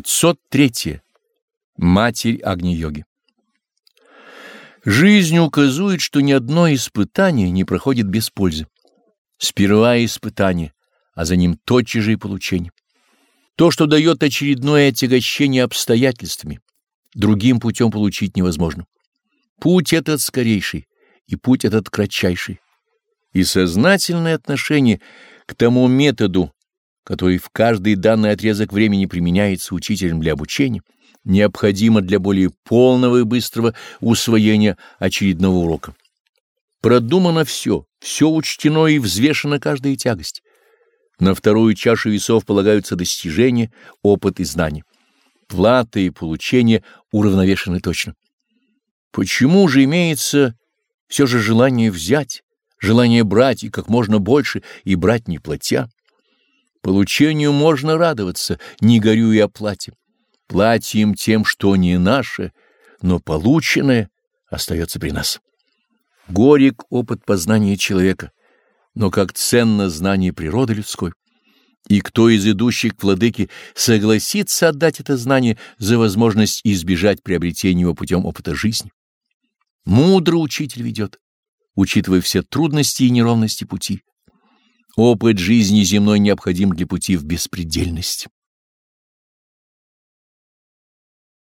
503. Матерь Агни-йоги Жизнь указывает, что ни одно испытание не проходит без пользы. Сперва испытание, а за ним тотчас же и получение. То, что дает очередное отягощение обстоятельствами, другим путем получить невозможно. Путь этот скорейший, и путь этот кратчайший. И сознательное отношение к тому методу, который в каждый данный отрезок времени применяется учителем для обучения, необходимо для более полного и быстрого усвоения очередного урока. Продумано все, все учтено и взвешена каждая тягость. На вторую чашу весов полагаются достижения, опыт и знания. Плата и получение уравновешены точно. Почему же имеется все же желание взять, желание брать и как можно больше, и брать не платя? Получению можно радоваться, не горюя о плате. Платим тем, что не наше, но полученное остается при нас. Горек опыт познания человека, но как ценно знание природы людской. И кто из идущих к владыке согласится отдать это знание за возможность избежать приобретения его путем опыта жизни? Мудро учитель ведет, учитывая все трудности и неровности пути. Опыт жизни земной необходим для пути в беспредельность.